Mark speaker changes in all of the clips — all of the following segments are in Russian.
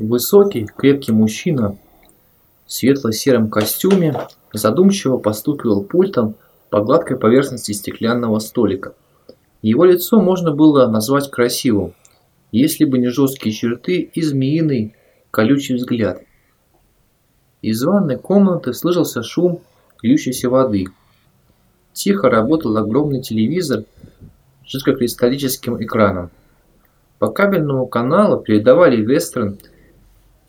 Speaker 1: Высокий, крепкий мужчина в светло-сером костюме задумчиво постукивал пультом по гладкой поверхности стеклянного столика. Его лицо можно было назвать красивым, если бы не жесткие черты и змеиный колючий взгляд. Из ванной комнаты слышался шум льющейся воды. Тихо работал огромный телевизор с жидкокристаллическим экраном. По кабельному каналу передавали вестерн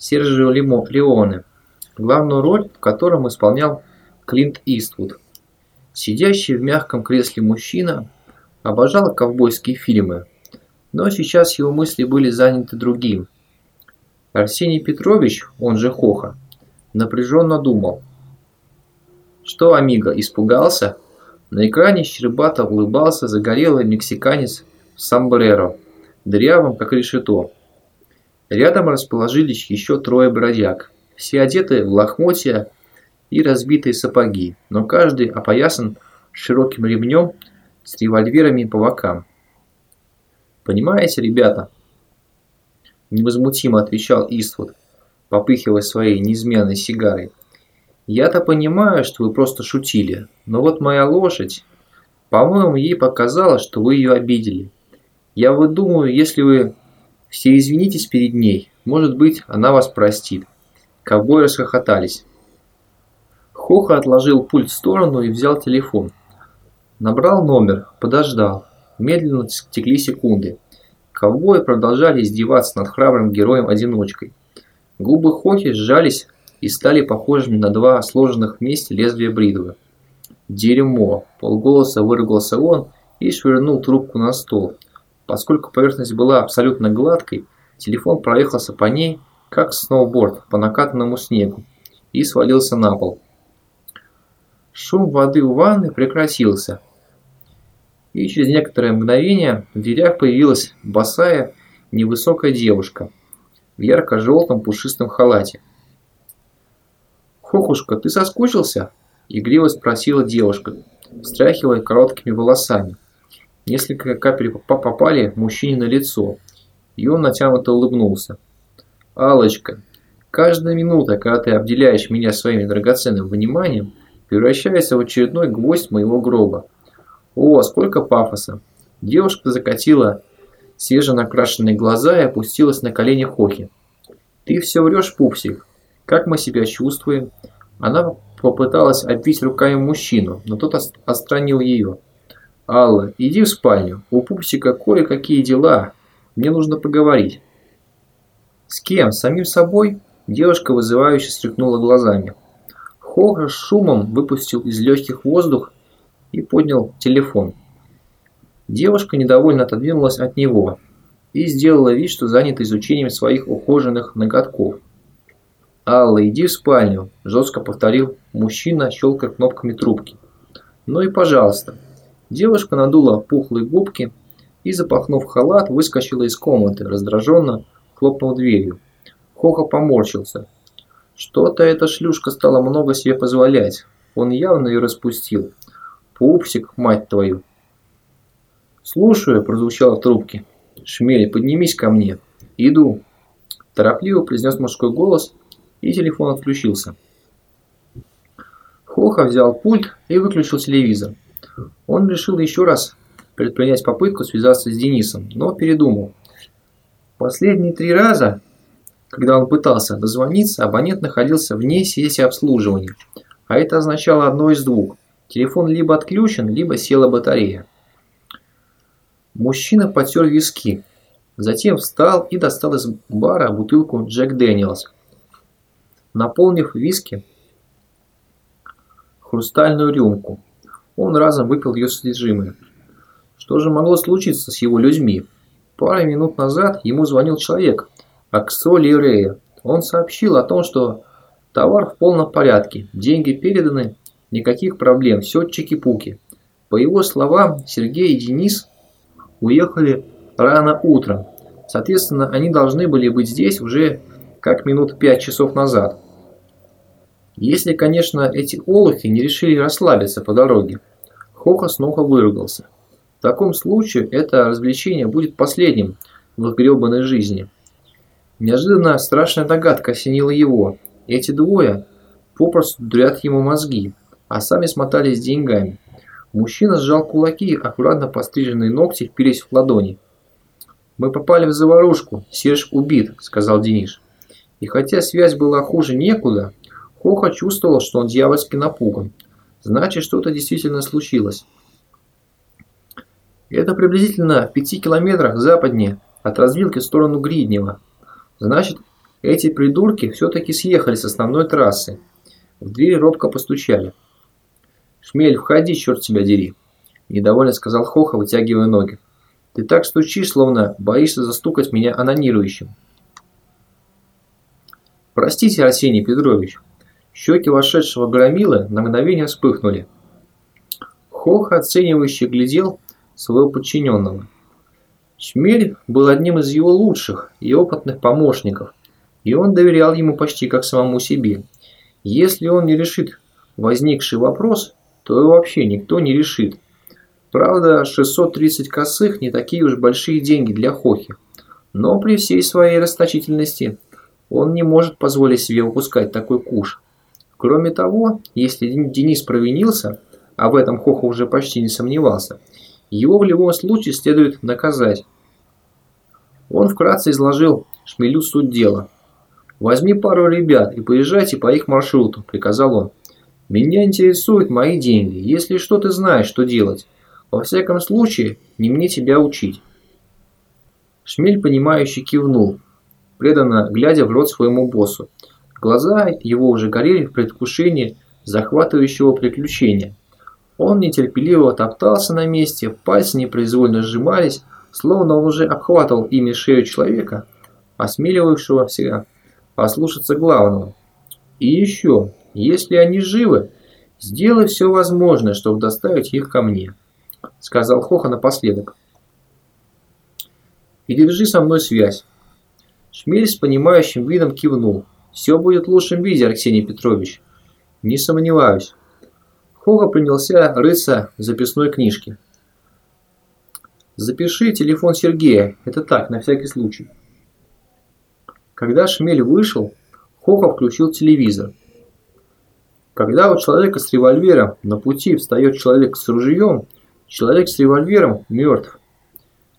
Speaker 1: Сержио Леоне, главную роль в котором исполнял Клинт Иствуд. Сидящий в мягком кресле мужчина обожал ковбойские фильмы, но сейчас его мысли были заняты другим. Арсений Петрович, он же Хоха, напряженно думал. Что, Амиго, испугался? На экране щербато улыбался загорелый мексиканец в сомбреро, дырявым как решето. Рядом расположились еще трое бродяг, все одеты в лохмотья и разбитые сапоги, но каждый опоясан широким ремнем с револьверами по бокам. «Понимаете, ребята?» Невозмутимо отвечал Иствуд, попыхивая своей неизменной сигарой. «Я-то понимаю, что вы просто шутили, но вот моя лошадь, по-моему, ей показалось, что вы ее обидели. Я вот думаю, если вы все извинитесь перед ней, может быть, она вас простит». Ковбои расхохотались. Хоха отложил пульт в сторону и взял телефон. Набрал номер, подождал. Медленно текли секунды. Ковбои продолжали издеваться над храбрым героем-одиночкой. Губы Хохи сжались и стали похожими на два сложенных вместе лезвия бритвы. «Дерьмо!» – полголоса выругался он и швырнул трубку на стол. Поскольку поверхность была абсолютно гладкой, телефон проехался по ней, как сноуборд по накатанному снегу, и свалился на пол. Шум воды у ванны прекратился, и через некоторое мгновение в дверях появилась босая, невысокая девушка в ярко-желтом пушистом халате. «Хохушка, ты соскучился?» – игриво спросила девушка, встряхивая короткими волосами. Несколько капель попали мужчине на лицо, и он натянуто улыбнулся. алочка каждая минута, когда ты обделяешь меня своим драгоценным вниманием, превращается в очередной гвоздь моего гроба. О, сколько пафоса! Девушка закатила свеженакрашенные глаза и опустилась на колени Хохи. «Ты все врешь, пупсик. Как мы себя чувствуем?» Она попыталась обвить руками мужчину, но тот отстранил ее. «Алла, иди в спальню. У пупсика кое-какие дела. Мне нужно поговорить». «С кем? С самим собой?» Девушка вызывающе стряхнула глазами. Хоха с шумом выпустил из легких воздух и поднял телефон. Девушка недовольно отодвинулась от него и сделала вид, что занята изучением своих ухоженных ноготков. «Алла, иди в спальню», – жестко повторил мужчина, щелкая кнопками трубки. «Ну и пожалуйста». Девушка надула пухлые губки и, запахнув халат, выскочила из комнаты, раздраженно хлопнув дверью. Хоха поморщился. Что-то эта шлюшка стала много себе позволять. Он явно ее распустил. Пупсик, мать твою. Слушаю, прозвучало в трубке. Шмель, поднимись ко мне. Иду. Торопливо произнес мужской голос, и телефон отключился. Хоха взял пульт и выключил телевизор. Он решил еще раз предпринять попытку связаться с Денисом, но передумал. Последние три раза, когда он пытался дозвониться, абонент находился вне сети обслуживания, а это означало одно из двух. Телефон либо отключен, либо села батарея. Мужчина потер виски, затем встал и достал из бара бутылку Джек Дэниелс. Наполнив виски хрустальную рюмку, он разом выпил ее содержимое. Что же могло случиться с его людьми? Пару минут назад ему звонил человек, Аксо Лирея. Он сообщил о том, что товар в полном порядке, деньги переданы, Никаких проблем, все чики-пуки. По его словам, Сергей и Денис уехали рано утром. Соответственно, они должны были быть здесь уже как минут пять часов назад. Если, конечно, эти олухи не решили расслабиться по дороге. Хоха снова выругался. В таком случае это развлечение будет последним в их гребаной жизни. Неожиданно страшная догадка осенила его. Эти двое попросту дурят ему мозги, а сами смотались деньгами. Мужчина сжал кулаки, аккуратно постриженные ногти впились в ладони. «Мы попали в заварушку, Серж убит», – сказал Денис. И хотя связь была хуже некуда, Хоха чувствовал, что он дьявольски напуган. Значит, что-то действительно случилось. Это приблизительно в пяти километрах западнее от развилки в сторону Гриднева. Значит, эти придурки все-таки съехали с основной трассы. В дверь робко постучали. «Шмель, входи, черт тебя дери!» Недовольно сказал Хоха, вытягивая ноги. «Ты так стучишь, словно боишься застукать меня анонирующим». «Простите, Арсений Петрович». Щеки вошедшего громилы на мгновение вспыхнули. Хоха оценивающе глядел своего подчиненного. Шмель был одним из его лучших и опытных помощников, и он доверял ему почти как самому себе. Если он не решит возникший вопрос, то и вообще никто не решит. Правда, 630 косых не такие уж большие деньги для Хохи, но при всей своей расточительности он не может позволить себе выпускать такой куш. Кроме того, если Денис провинился, а в этом Хоха уже почти не сомневался, его в любом случае следует наказать. Он вкратце изложил Шмелю суть дела. «Возьми пару ребят и поезжайте по их маршруту», – приказал он. Меня интересуют мои деньги. Если что, ты знаешь, что делать. Во всяком случае, не мне тебя учить. Шмель, понимающе кивнул, преданно глядя в рот своему боссу. Глаза его уже горели в предвкушении захватывающего приключения. Он нетерпеливо топтался на месте, пальцы непроизвольно сжимались, словно он уже обхватывал ими шею человека, осмеливавшегося послушаться главного. И еще, если они живы, сделай все возможное, чтобы доставить их ко мне», – сказал Хоха напоследок. «И держи со мной связь». Шмель с понимающим видом кивнул. «Все будет в лучшем виде, Арсений Петрович». «Не сомневаюсь». Хоха принялся рыться в записной книжке. «Запиши телефон Сергея, это так, на всякий случай». Когда Шмель вышел, Хоха включил телевизор. Когда у человека с револьвером на пути встает человек с ружьем, человек с револьвером мертв.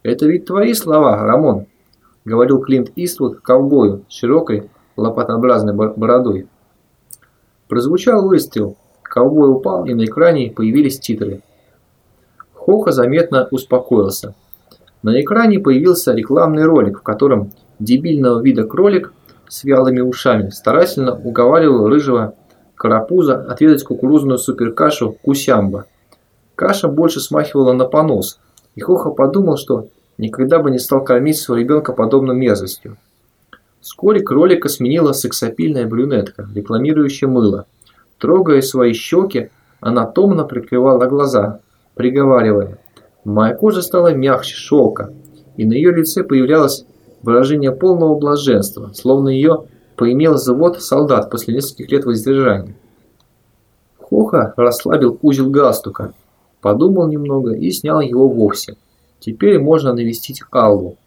Speaker 1: Это ведь твои слова, Рамон, говорил Клинт Иствуд ковбою с широкой лопатообразной бородой. Прозвучал выстрел, ковбой упал и на экране появились титры. Хоха заметно успокоился. На экране появился рекламный ролик, в котором дебильного вида кролик с вялыми ушами старательно уговаривал рыжего карапуза отведать кукурузную суперкашу кусямба. Каша больше смахивала на понос, и Хоха подумал, что никогда бы не стал кормить своего ребенка подобной мерзостью. Вскоре кролика сменила сексапильная брюнетка, рекламирующая мыло. Трогая свои щеки, она томно прикрывала глаза, приговаривая. Моя кожа стала мягче шелка, и на ее лице появлялось выражение полного блаженства, словно ее поимел завод солдат после нескольких лет воздержания. Хоха расслабил узел галстука, подумал немного и снял его вовсе. Теперь можно навестить Аллу.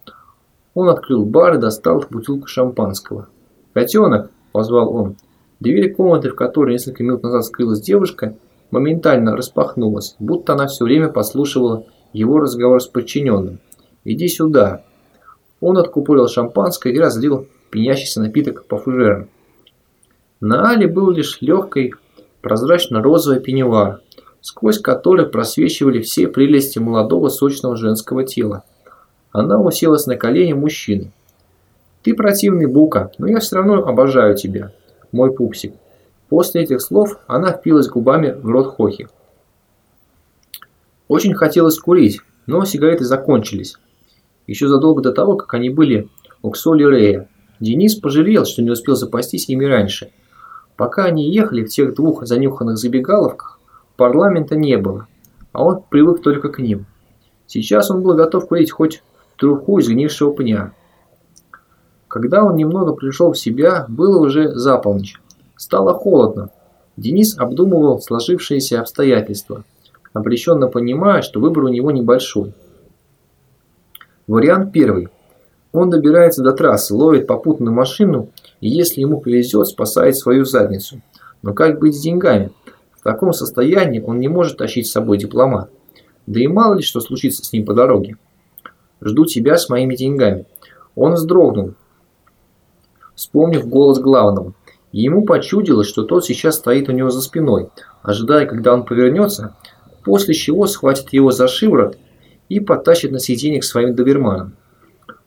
Speaker 1: Он открыл бар и достал бутылку шампанского. «Котенок!» – позвал он. Дверь комнаты, в которой несколько минут назад скрылась девушка, моментально распахнулась, будто она все время послушивала его разговор с подчиненным. «Иди сюда!» Он откупорил шампанское и разлил пенящийся напиток по фужерам. На Але был лишь легкий прозрачно-розовый пеньюар, сквозь который просвечивали все прелести молодого сочного женского тела. Она уселась на колени мужчины. «Ты противный Бука, но я все равно обожаю тебя, мой пупсик». После этих слов она впилась губами в рот Хохи. Очень хотелось курить, но сигареты закончились. Еще задолго до того, как они были у Ксоли Рея. Денис пожалел, что не успел запастись ими раньше. Пока они ехали в тех двух занюханных забегаловках, парламента не было, а он привык только к ним. Сейчас он был готов курить хоть труху из гнившего пня. Когда он немного пришел в себя, было уже за полночь. Стало холодно. Денис обдумывал сложившиеся обстоятельства, обреченно понимая, что выбор у него небольшой. Вариант первый. Он добирается до трассы, ловит попутную машину и, если ему повезет, спасает свою задницу. Но как быть с деньгами? В таком состоянии он не может тащить с собой дипломат. Да и мало ли что случится с ним по дороге. Жду тебя с моими деньгами. Он вздрогнул, вспомнив голос главного. ему почудилось, что тот сейчас стоит у него за спиной, ожидая, когда он повернется, после чего схватит его за шиворот и потащит на сиденье к своим доберманам.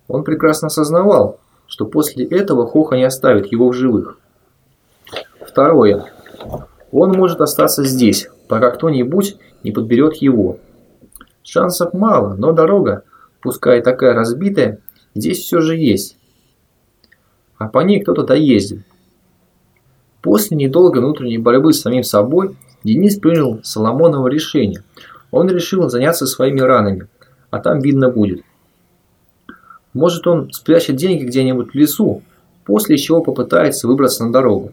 Speaker 1: Он прекрасно осознавал, что после этого Хоха не оставит его в живых. Второе. Он может остаться здесь, пока кто-нибудь не подберет его. Шансов мало, но дорога, пускай такая разбитая, здесь все же есть. А по ней кто-то доездит. После недолгой внутренней борьбы с самим собой, Денис принял Соломоново решение. Он решил заняться своими ранами, а там видно будет. Может он спрячет деньги где-нибудь в лесу, после чего попытается выбраться на дорогу.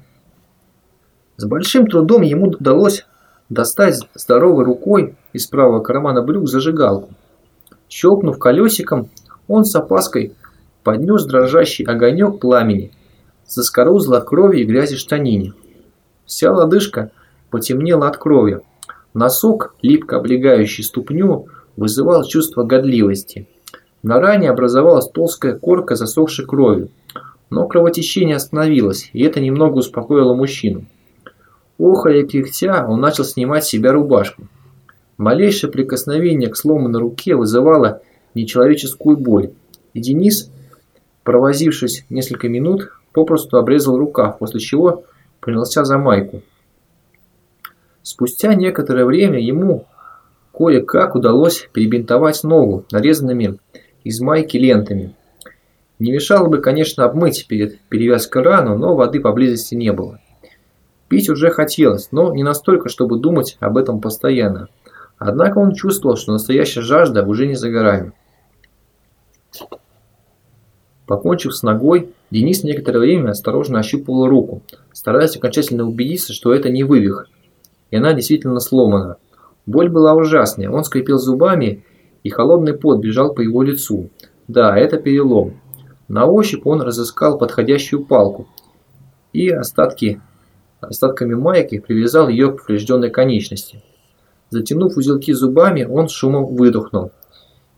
Speaker 1: С большим трудом ему удалось достать здоровой рукой из правого кармана брюк зажигалку. Щелкнув колесиком, он с опаской поднес дрожащий огонек пламени, заскорузло от крови и грязи штанине. Вся лодыжка потемнела от крови. Носок, липко облегающий ступню, вызывал чувство годливости. На ране образовалась толстая корка засохшей крови. Но кровотечение остановилось, и это немного успокоило мужчину. Охая и кряхтя, он начал снимать с себя рубашку. Малейшее прикосновение к сломанной руке вызывало нечеловеческую боль, и Денис, провозившись несколько минут, попросту обрезал рукав, после чего принялся за майку. Спустя некоторое время ему кое-как удалось перебинтовать ногу нарезанными из майки лентами. Не мешало бы, конечно, обмыть перед перевязкой рану, но воды поблизости не было. Пить уже хотелось, но не настолько, чтобы думать об этом постоянно. Однако он чувствовал, что настоящая жажда уже не за горами. Покончив с ногой, Денис некоторое время осторожно ощупывал руку, стараясь окончательно убедиться, что это не вывих, и она действительно сломана. Боль была ужасная, он скрипел зубами, и холодный пот бежал по его лицу. Да, это перелом. На ощупь он разыскал подходящую палку и остатки, остатками майки привязал ее к поврежденной конечности. Затянув узелки зубами, он шумом выдохнул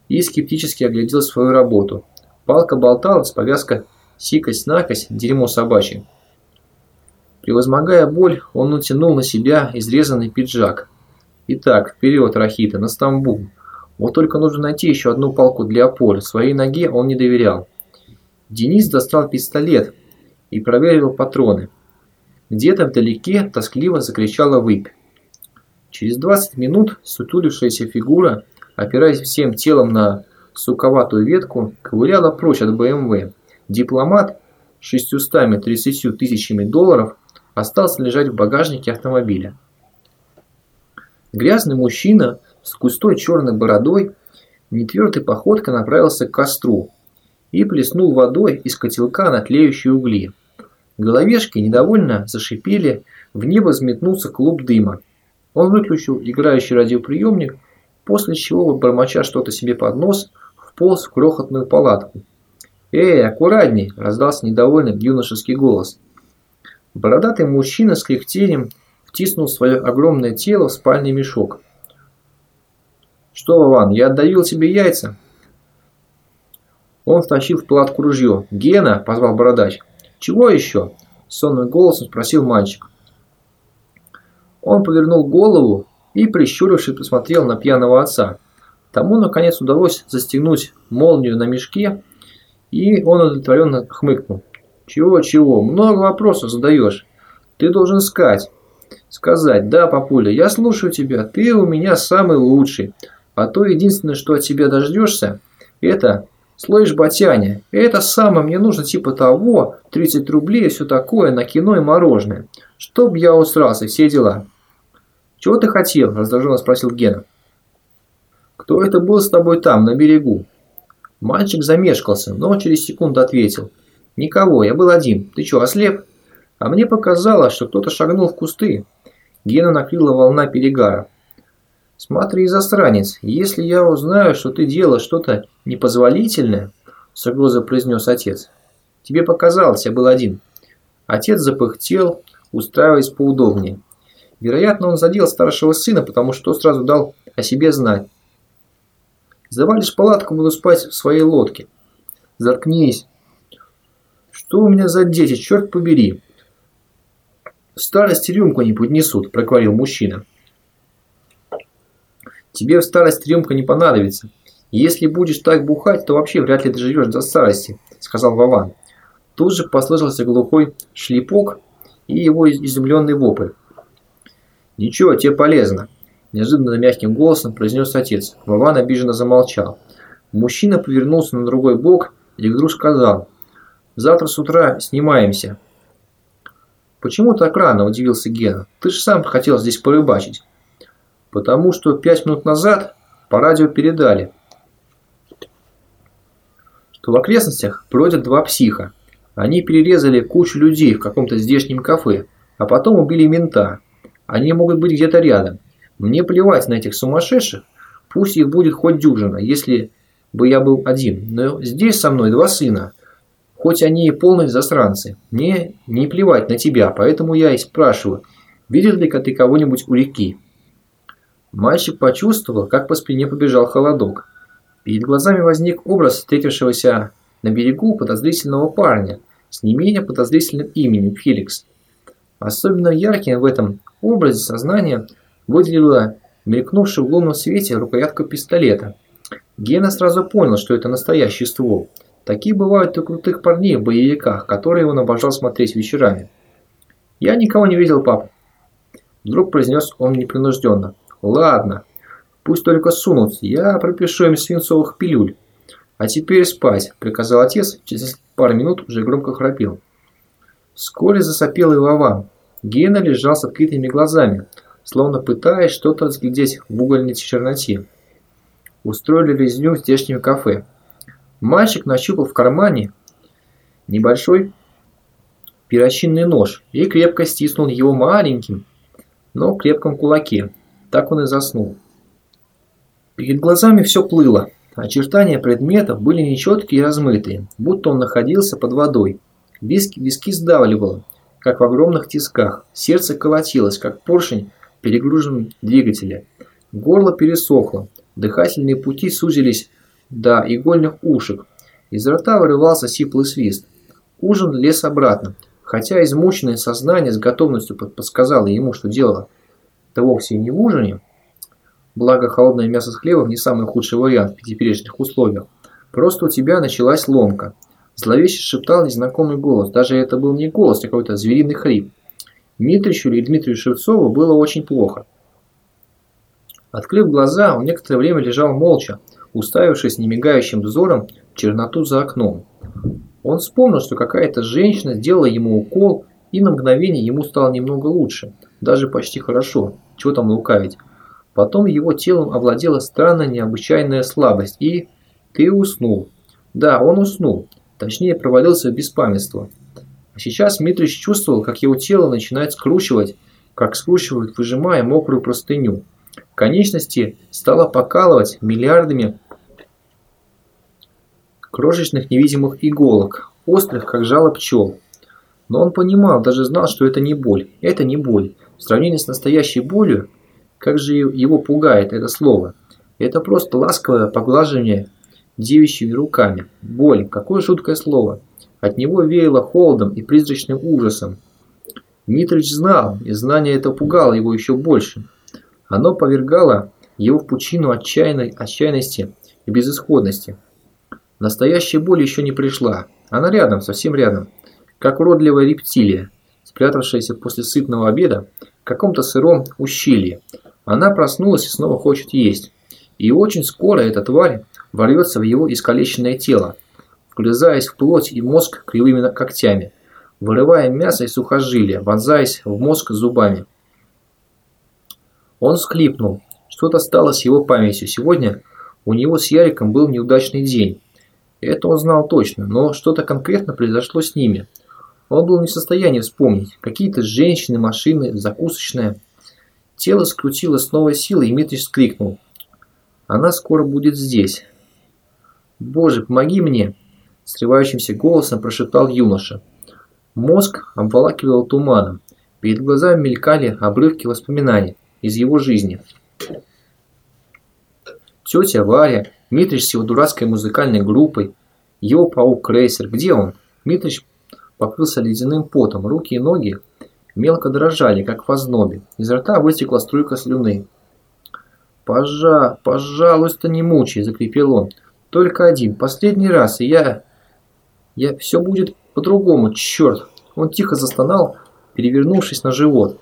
Speaker 1: и скептически оглядел свою работу. Палка болталась, повязка сикость-накость, дерьмо собачье. Превозмогая боль, он натянул на себя изрезанный пиджак. Итак, вперед, Рахита, на Стамбул. Вот только нужно найти еще одну палку для опоры. Своей ноге он не доверял. Денис достал пистолет и проверил патроны. Где-то вдалеке тоскливо закричала выпь. Через 20 минут сутулившаяся фигура, опираясь всем телом на суковатую ветку, ковыряла прочь от БМВ. Дипломат с 630 тысячами долларов остался лежать в багажнике автомобиля. Грязный мужчина с густой черной бородой нетвердой походкой направился к костру и плеснул водой из котелка на тлеющие угли. Головешки недовольно зашипели, в небо взметнулся клуб дыма. Он выключил играющий радиоприемник, после чего, бормоча что-то себе под нос, вполз в крохотную палатку. «Эй, аккуратней!» – раздался недовольный юношеский голос. Бородатый мужчина с кряхтением втиснул свое огромное тело в спальный мешок. «Что, Вован, я отдавил тебе яйца?» Он втащил в палатку ружье. «Гена!» – позвал бородач. «Чего еще?» – сонным голосом спросил мальчик. Он повернул голову и, прищурившись, посмотрел на пьяного отца. Тому, наконец, удалось застегнуть молнию на мешке, и он удовлетворенно хмыкнул. «Чего-чего? Много вопросов задаешь. Ты должен сказать. Сказать, да, папуля, я слушаю тебя, ты у меня самый лучший. А то единственное, что от тебя дождешься, это слышь, батяня, это самое мне нужно типа того, 30 рублей и все такое на кино и мороженое. Чтоб я усрался, все дела». «Чего ты хотел?» – раздраженно спросил Гена. «Кто это был с тобой там, на берегу?» Мальчик замешкался, но через секунду ответил. «Никого, я был один. Ты что, ослеп?» А мне показалось, что кто-то шагнул в кусты. Гена накрыла волна перегара. «Смотри, засранец, если я узнаю, что ты делал что-то непозволительное, с угрозой произнес отец. Тебе показалось, я был один. Отец запыхтел, устраиваясь поудобнее. Вероятно, он задел старшего сына, потому что сразу дал о себе знать. Завалишь палатку, буду спать в своей лодке. Заткнись. Что у меня за дети, черт побери. В старости рюмку не поднесут, проговорил мужчина. Тебе в старости рюмка не понадобится. Если будешь так бухать, то вообще вряд ли доживешь до старости, сказал Вован. Тут же послышался глухой шлепок и его изумленный вопль. «Ничего, тебе полезно», – неожиданно мягким голосом произнес отец. Вован обиженно замолчал. Мужчина повернулся на другой бок и вдруг сказал, «Завтра с утра снимаемся». «Почему так рано?» – удивился Гена. «Ты же сам хотел здесь порыбачить». «Потому что пять минут назад по радио передали, что в окрестностях бродят два психа. Они перерезали кучу людей в каком-то здешнем кафе, а потом убили мента. Они могут быть где-то рядом. Мне плевать на этих сумасшедших, пусть их будет хоть дюжина, если бы я был один. Но здесь со мной два сына, хоть они и полные засранцы. Мне не плевать на тебя, поэтому я и спрашиваю, видел ли ты кого-нибудь у реки? Мальчик почувствовал, как по спине побежал холодок. Перед глазами возник образ встретившегося на берегу подозрительного парня, с не менее подозрительным именем Феликс. Особенно ярким в этом образе сознания выделила мелькнувшая в лунном свете рукоятка пистолета. Гена сразу понял, что это настоящий ствол. Такие бывают у крутых парней в боевиках, которые он обожал смотреть вечерами. «Я никого не видел, папа», – вдруг произнес он непринужденно. «Ладно, пусть только сунутся, я пропишу им свинцовых пилюль». «А теперь спать», – приказал отец, через пару минут уже громко храпел. Вскоре засопел и Вован. Гена лежал с открытыми глазами, словно пытаясь что-то разглядеть в угольной черноте. Устроили резню в здешнем кафе. Мальчик нащупал в кармане небольшой перочинный нож и крепко стиснул его маленьким, но крепком кулаке. Так он и заснул. Перед глазами все плыло. Очертания предметов были нечеткие и размытые, будто он находился под водой. Виски, виски сдавливало, как в огромных тисках. Сердце колотилось, как поршень перегруженном двигателя. Горло пересохло, дыхательные пути сузились до игольных ушек. Из рта вырывался сиплый свист. Ужин лез обратно, хотя измученное сознание с готовностью подсказало ему, что дело. Это вовсе не в ужине, Благо, холодное мясо с хлебом не самый худший вариант в теперешних условиях. Просто у тебя началась ломка. Зловеще шептал незнакомый голос. Даже это был не голос, а какой-то звериный хрип. Дмитричу или Дмитрию Шевцову было очень плохо. Открыв глаза, он некоторое время лежал молча, уставившись немигающим взором в черноту за окном. Он вспомнил, что какая-то женщина сделала ему укол, и на мгновение ему стало немного лучше, даже почти хорошо, чего там лукавить. Потом его телом овладела странная необычайная слабость, и ты уснул. Да, он уснул, точнее провалился в беспамятство. А сейчас Митрич чувствовал, как его тело начинает скручивать, как скручивают, выжимая мокрую простыню. Конечности стало покалывать миллиардами крошечных невидимых иголок, острых, как жало пчел. Но он понимал, даже знал, что это не боль. Это не боль. В сравнении с настоящей болью, как же его пугает это слово. Это просто ласковое поглаживание девичьими руками. Боль, какое жуткое слово. От него веяло холодом и призрачным ужасом. Митрич знал, и знание это пугало его еще больше. Оно повергало его в пучину отчаянной отчаянности и безысходности. Настоящая боль еще не пришла. Она рядом, совсем рядом. Как уродливая рептилия, спрятавшаяся после сытного обеда в каком-то сыром ущелье, она проснулась и снова хочет есть. И очень скоро эта тварь ворвется в его искалеченное тело, вгрызаясь в плоть и мозг кривыми когтями, вырывая мясо и сухожилия, вонзаясь в мозг зубами. Он склипнул. Что-то стало с его памятью. Сегодня у него с Яриком был неудачный день. Это он знал точно, но что-то конкретно произошло с ними. Он был не в состоянии вспомнить. Какие-то женщины, машины, закусочная. Тело скрутило с новой силой, и Митрич вскрикнул. «Она скоро будет здесь!» «Боже, помоги мне!» срывающимся голосом прошептал юноша. Мозг обволакивал туманом. Перед глазами мелькали обрывки воспоминаний из его жизни. Тетя Варя, Митрич с его дурацкой музыкальной группой, его паук Крейсер. Где он? Митрич покрылся ледяным потом, руки и ноги мелко дрожали, как в ознобе. Из рта вытекла струйка слюны. «Пожа, пожалуйста, не мучай!» – закрепил он. «Только один, последний раз, и я... я... все будет по-другому, черт!» Он тихо застонал, перевернувшись на живот.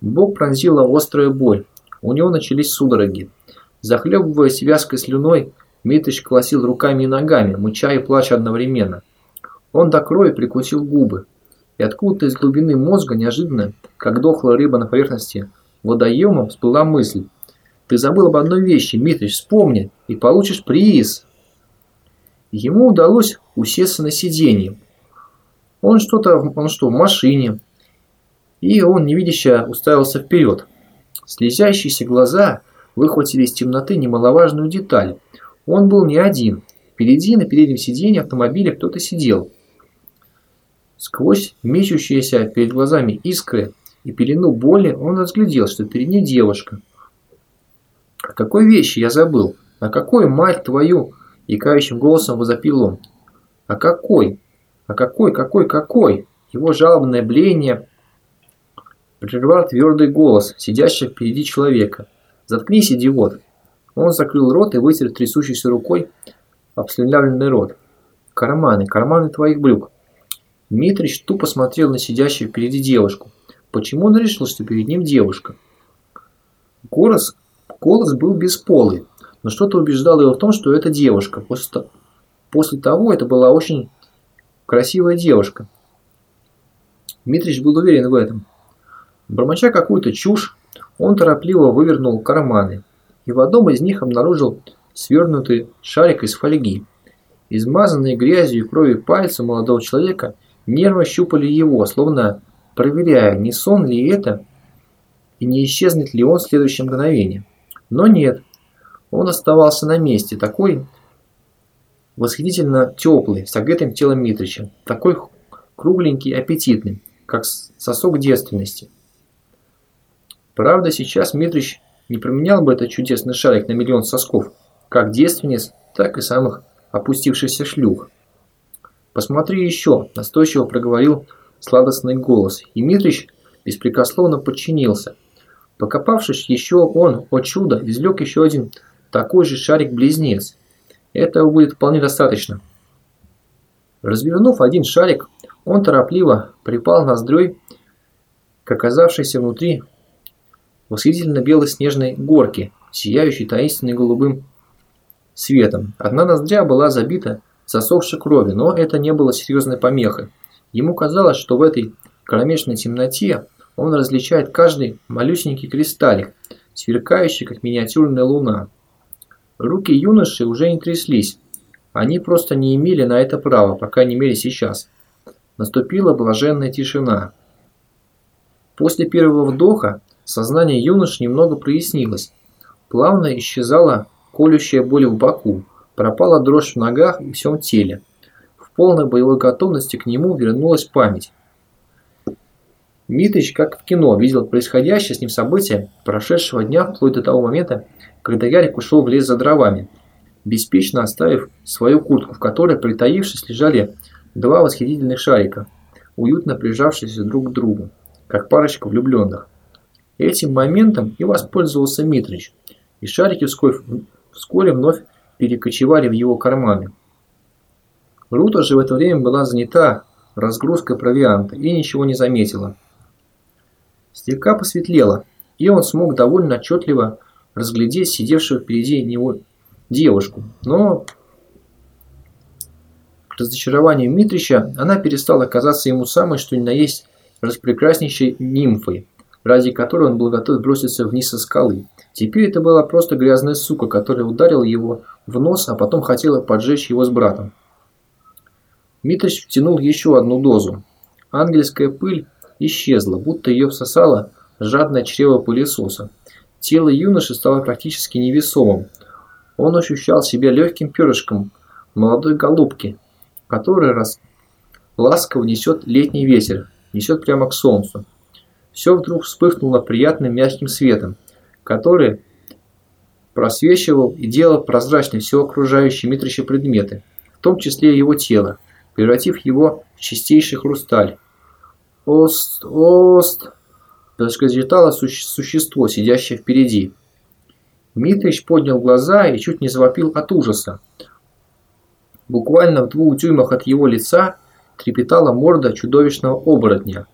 Speaker 1: Бок пронзила острая боль. У него начались судороги. Захлебываясь вязкой слюной, Митрич колосил руками и ногами, мыча и плача одновременно. Он до крови прикусил губы. И откуда-то из глубины мозга неожиданно, как дохлая рыба на поверхности водоема, всплыла мысль. «Ты забыл об одной вещи, Митрич, вспомни, и получишь приз!» Ему удалось усесться на сиденье. Он что-то, он что, в машине. И он невидяще уставился вперед. Слезящиеся глаза выхватили из темноты немаловажную деталь. Он был не один. Впереди на переднем сиденье автомобиля кто-то сидел. Сквозь мечущиеся перед глазами искры и пелену боли он разглядел, что перед ней девушка. «О какой вещи я забыл? А какой, мать твою?» И кающим голосом возопил он. «А какой? А какой, какой, какой?» Его жалобное блеяние прервал твердый голос, сидящего впереди человека. «Заткнись, идиот!» Он закрыл рот и вытер трясущейся рукой обслюнявленный рот. «Карманы, карманы твоих брюк!» Дмитрич тупо смотрел на сидящую впереди девушку. Почему он решил, что перед ним девушка? Голос, голос был бесполый, но что-то убеждало его в том, что это девушка. После, после того это была очень красивая девушка. Дмитрич был уверен в этом. Бормоча какую-то чушь, он торопливо вывернул карманы и в одном из них обнаружил свернутый шарик из фольги. Измазанные грязью и кровью пальцы молодого человека нервно щупали его, словно проверяя, не сон ли это и не исчезнет ли он в следующее мгновение. Но нет, он оставался на месте, такой восхитительно теплый, согретым телом Митрича, такой кругленький и аппетитный, как сосок девственности. Правда, сейчас Митрич не променял бы этот чудесный шарик на миллион сосков, как девственниц, так и самых опустившихся шлюх. «Посмотри еще», – настойчиво проговорил сладостный голос, и Митрич беспрекословно подчинился. Покопавшись еще, он, о чудо, извлек еще один такой же шарик-близнец. Этого будет вполне достаточно. Развернув один шарик, он торопливо припал ноздрёй к оказавшейся внутри восхитительно белой снежной горки, сияющей таинственным голубым светом. Одна ноздря была забита засохшей крови, но это не было серьезной помехой. Ему казалось, что в этой кромешной темноте он различает каждый малюсенький кристаллик, сверкающий, как миниатюрная луна. Руки юноши уже не тряслись. Они просто не имели на это права, пока не имели сейчас. Наступила блаженная тишина. После первого вдоха Сознание юноши немного прояснилось. Плавно исчезала колющая боль в боку, пропала дрожь в ногах и всем теле. В полной боевой готовности к нему вернулась память. Митрич, как в кино, видел происходящее с ним события прошедшего дня вплоть до того момента, когда Ярик ушел в лес за дровами, беспечно оставив свою куртку, в которой, притаившись, лежали два восхитительных шарика, уютно прижавшиеся друг к другу, как парочка влюбленных. Этим моментом и воспользовался Митрич, и шарики вскоре, вскоре вновь перекочевали в его карманы. Рута же в это время была занята разгрузкой провианта и ничего не заметила. Слегка посветлело, и он смог довольно отчетливо разглядеть сидевшую впереди него девушку, но к разочарованию Митрича она перестала казаться ему самой что ни на есть распрекраснейшей нимфой, ради которой он был готов броситься вниз со скалы. Теперь это была просто грязная сука, которая ударила его в нос, а потом хотела поджечь его с братом. Митрич втянул еще одну дозу. Ангельская пыль исчезла, будто ее всосало жадное чрево пылесоса. Тело юноши стало практически невесомым. Он ощущал себя легким перышком молодой голубки, который раз ласково несет летний ветер, несет прямо к солнцу. Все вдруг вспыхнуло приятным мягким светом, который просвечивал и делал прозрачным все окружающие Митрича предметы, в том числе его тело, превратив его в чистейший хрусталь. «Ост! Ост!» – проскрежетало существо, сидящее впереди. Митрич поднял глаза и чуть не завопил от ужаса. Буквально в двух дюймах от его лица трепетала морда чудовищного оборотня.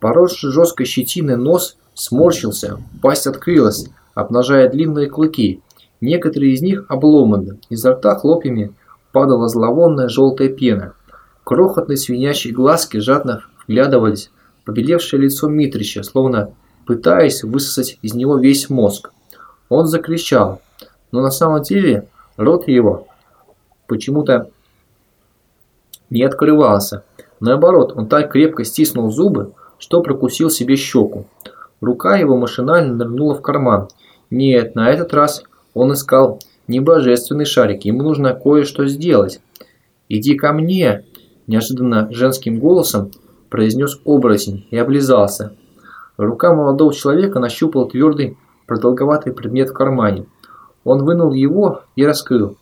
Speaker 1: Поросший жесткой щетиной нос сморщился, пасть открылась, обнажая длинные клыки. Некоторые из них обломаны, изо рта хлопьями падала зловонная желтая пена. Крохотные свинячьи глазки жадно вглядывались в побелевшее лицо Митрича, словно пытаясь высосать из него весь мозг. Он закричал, но на самом деле рот его почему-то не открывался. Наоборот, он так крепко стиснул зубы, что прокусил себе щеку. Рука его машинально нырнула в карман. Нет, на этот раз он искал не божественный шарик, ему нужно кое-что сделать. «Иди ко мне!» – неожиданно женским голосом произнес оборотень и облизался. Рука молодого человека нащупала твердый продолговатый предмет в кармане. Он вынул его и раскрыл.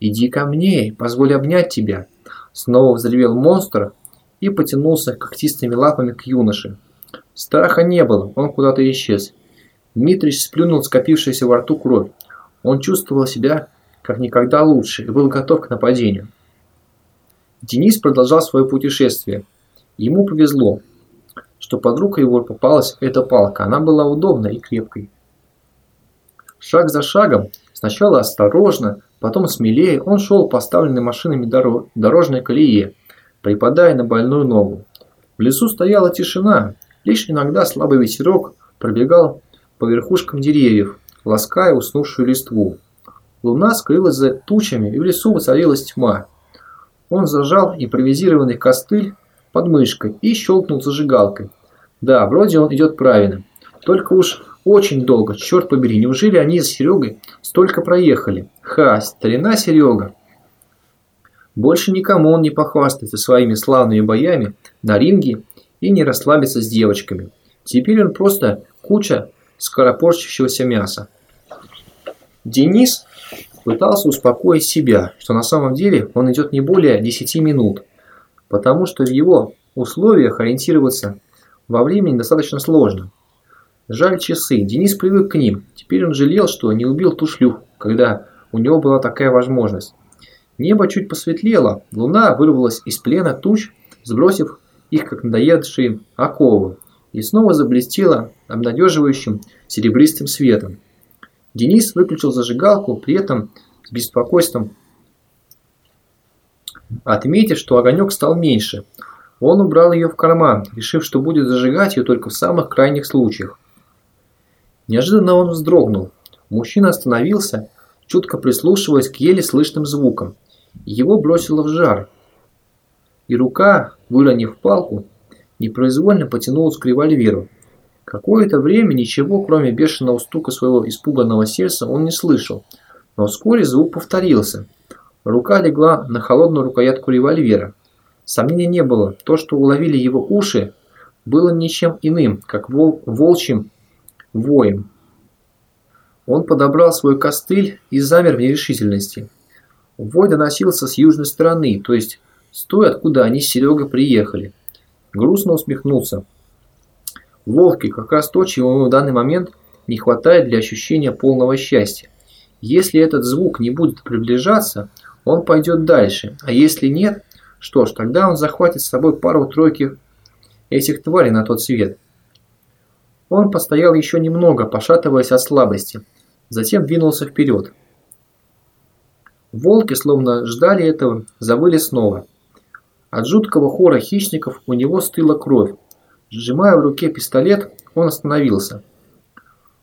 Speaker 1: «Иди ко мне, позволь обнять тебя!» Снова взревел монстр и потянулся когтистыми лапами к юноше. Страха не было, он куда-то исчез. Дмитрич сплюнул скопившуюся во рту кровь. Он чувствовал себя как никогда лучше и был готов к нападению. Денис продолжал свое путешествие. Ему повезло, что под руку его попалась эта палка. Она была удобной и крепкой. Шаг за шагом, сначала осторожно, потом смелее, он шел по оставленной машинами дорожной колее, припадая на больную ногу. В лесу стояла тишина, лишь иногда слабый ветерок пробегал по верхушкам деревьев, лаская уснувшую листву. Луна скрылась за тучами, и в лесу воцарилась тьма. Он зажал импровизированный костыль под мышкой и щелкнул зажигалкой. Да, вроде он идет правильно. Только уж очень долго, черт побери, неужели они с Серегой столько проехали? Ха, старина Серега. Больше никому он не похвастается своими славными боями на ринге и не расслабится с девочками. Теперь он просто куча скоропорчащегося мяса. Денис пытался успокоить себя, что на самом деле он идет не более 10 минут, потому что в его условиях ориентироваться во времени достаточно сложно. Жаль часы. Денис привык к ним. Теперь он жалел, что не убил ту шлюху, когда у него была такая возможность. Небо чуть посветлело, луна вырвалась из плена туч, сбросив их как надоедшие оковы, и снова заблестела обнадеживающим серебристым светом. Денис выключил зажигалку, при этом с беспокойством отметив, что огонек стал меньше. Он убрал ее в карман, решив, что будет зажигать ее только в самых крайних случаях. Неожиданно он вздрогнул. Мужчина остановился, чутко прислушиваясь к еле слышным звукам. Его бросило в жар. И рука, выронив палку, непроизвольно потянулась к револьверу. Какое-то время ничего, кроме бешеного стука своего испуганного сердца, он не слышал. Но вскоре звук повторился. Рука легла на холодную рукоятку револьвера. Сомнений не было. То, что уловили его уши, было ничем иным, как вол волчьим воем. Он подобрал свой костыль и замер в нерешительности. Вой доносился с южной стороны, то есть с той, откуда они с Серегой приехали. Грустно усмехнулся. Волки как раз то, чего ему в данный момент не хватает для ощущения полного счастья. Если этот звук не будет приближаться, он пойдет дальше, а если нет, что ж, тогда он захватит с собой пару-тройки этих тварей на тот свет. Он постоял еще немного, пошатываясь от слабости, затем двинулся вперед. Волки, словно ждали этого, завыли снова. От жуткого хора хищников у него стыла кровь. Сжимая в руке пистолет, он остановился.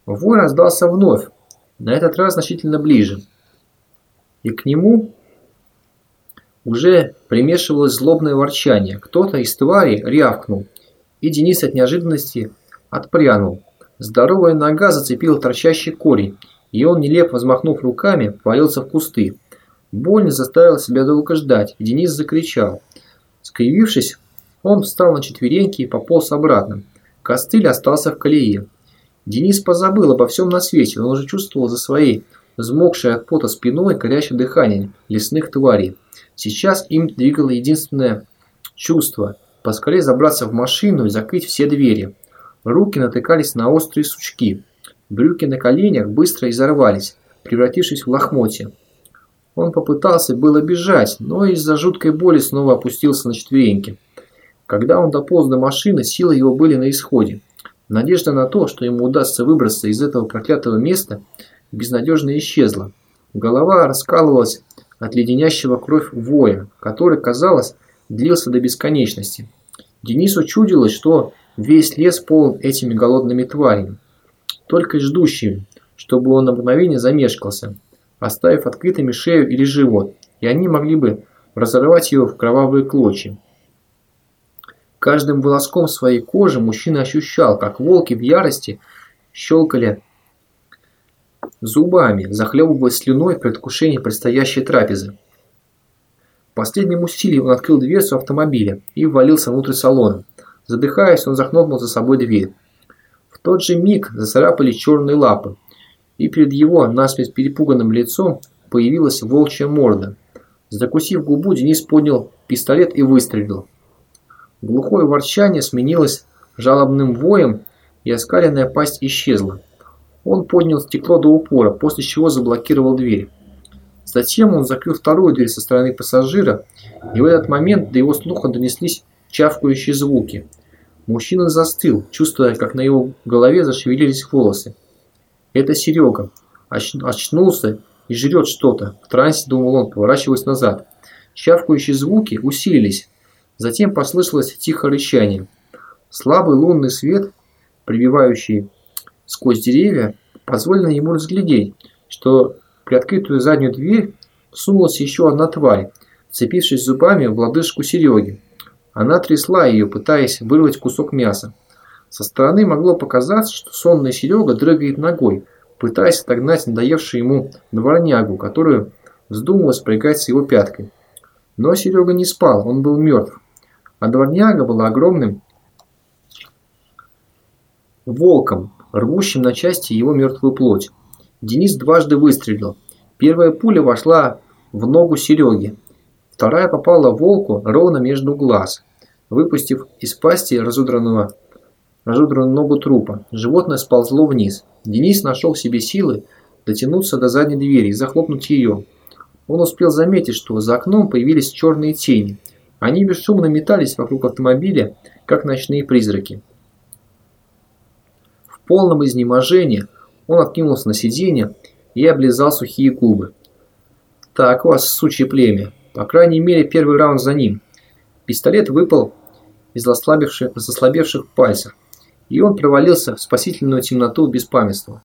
Speaker 1: Вой раздался вновь, на этот раз значительно ближе. И к нему уже примешивалось злобное ворчание. Кто-то из твари рявкнул, и Денис от неожиданности отпрянул. Здоровая нога зацепила торчащий корень, и он, нелепо взмахнув руками, повалился в кусты. Боль не заставила себя долго ждать, и Денис закричал. Скривившись, он встал на четвереньки и пополз обратно. Костыль остался в колее. Денис позабыл обо всем на свете, он уже чувствовал за своей, взмокшей от пота спиной, горячее дыхание лесных тварей. Сейчас им двигало единственное чувство – поскорее забраться в машину и закрыть все двери. Руки натыкались на острые сучки. Брюки на коленях быстро изорвались, превратившись в лохмотья. Он попытался было бежать, но из-за жуткой боли снова опустился на четвереньки. Когда он дополз до машины, силы его были на исходе. Надежда на то, что ему удастся выбраться из этого проклятого места, безнадежно исчезла. Голова раскалывалась от леденящего кровь воя, который, казалось, длился до бесконечности. Денису чудилось, что весь лес полон этими голодными тварями, только ждущими, чтобы он на мгновение замешкался, оставив открытыми шею или живот, и они могли бы разорвать его в кровавые клочья. Каждым волоском своей кожи мужчина ощущал, как волки в ярости щелкали зубами, захлебываясь слюной в предвкушении предстоящей трапезы. Последним усилием он открыл дверцу автомобиля и ввалился внутрь салона. Задыхаясь, он захлопнул за собой дверь. В тот же миг зацарапали черные лапы, и перед его насмерть перепуганным лицом появилась волчья морда. Закусив губу, Денис поднял пистолет и выстрелил. Глухое ворчание сменилось жалобным воем, и оскаленная пасть исчезла. Он поднял стекло до упора, после чего заблокировал дверь. Затем он закрыл вторую дверь со стороны пассажира, и в этот момент до его слуха донеслись чавкающие звуки. Мужчина застыл, чувствуя, как на его голове зашевелились волосы. Это Серега. Оч очнулся и жрет что-то. В трансе думал он, поворачиваясь назад. Чавкающие звуки усилились. Затем послышалось тихое рычание. Слабый лунный свет, прибивающий сквозь деревья, позволил ему разглядеть, что при открытую заднюю дверь сунулась еще одна тварь, цепившись зубами в лодыжку Сереги. Она трясла ее, пытаясь вырвать кусок мяса. Со стороны могло показаться, что сонный Серега дрыгает ногой, пытаясь отогнать надоевшую ему дворнягу, которую вздумала спрягать с его пяткой. Но Серега не спал, он был мертв. А дворняга была огромным волком, рвущим на части его мертвую плоть. Денис дважды выстрелил. Первая пуля вошла в ногу Сереги. Вторая попала волку ровно между глаз, выпустив из пасти разодранного разодранную ногу трупа. Животное сползло вниз. Денис нашел в себе силы дотянуться до задней двери и захлопнуть ее. Он успел заметить, что за окном появились черные тени. Они бесшумно метались вокруг автомобиля, как ночные призраки. В полном изнеможении он откинулся на сиденье и облизал сухие губы. «Так у вас, сучье племя. По крайней мере, первый раунд за ним». Пистолет выпал из ослабевших, пальцев и он провалился в спасительную темноту беспамятства.